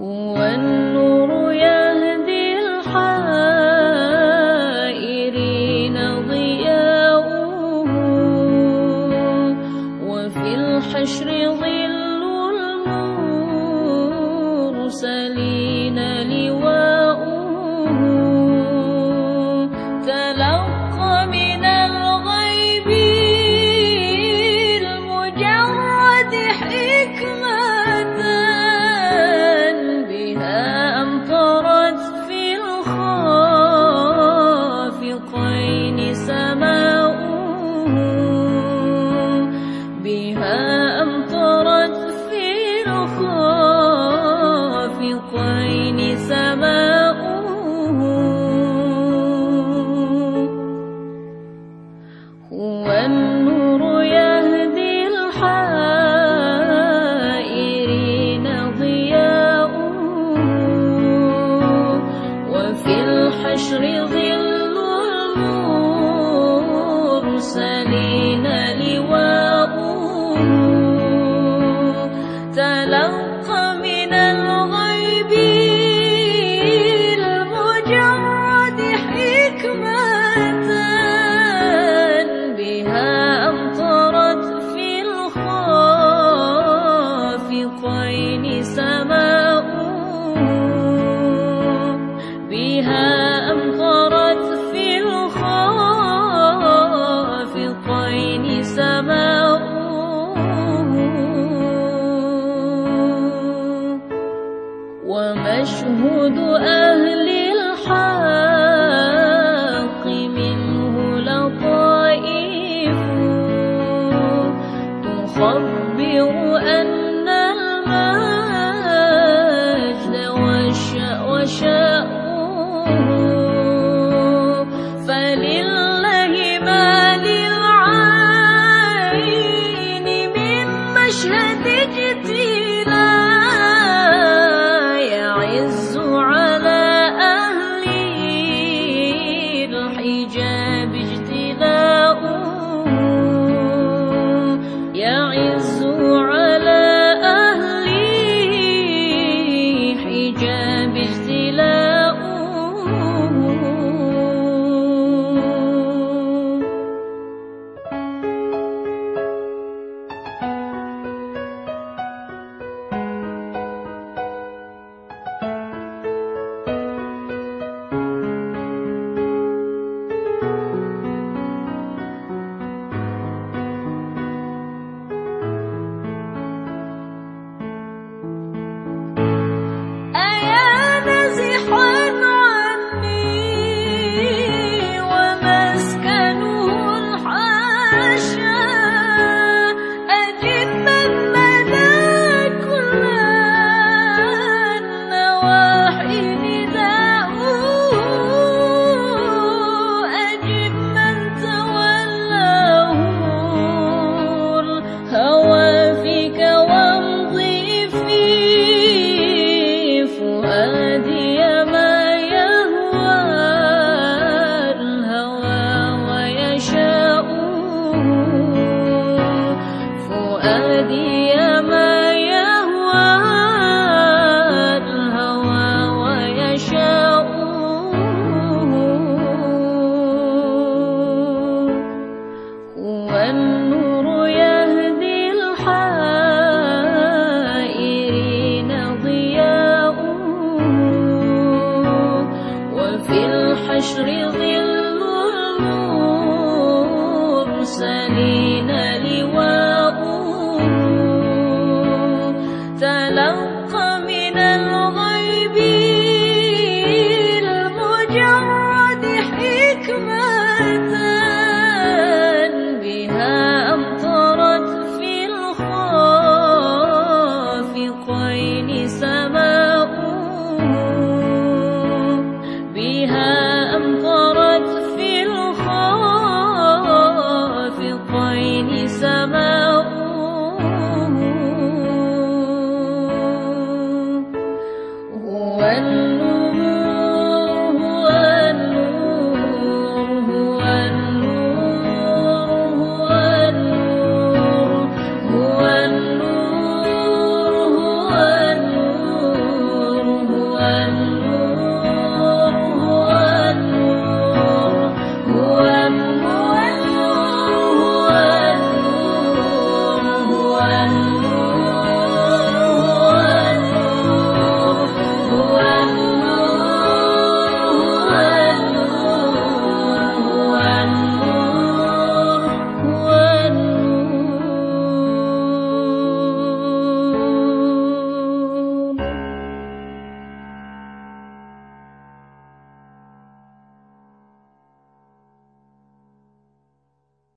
والنور يهدي الحائرين وفي الحشر ظل المرسلين الطين سماؤه. هو النور يهدي الحائرين ضياؤه. وفي الحشر ظل المرسلين يشرق المرسلين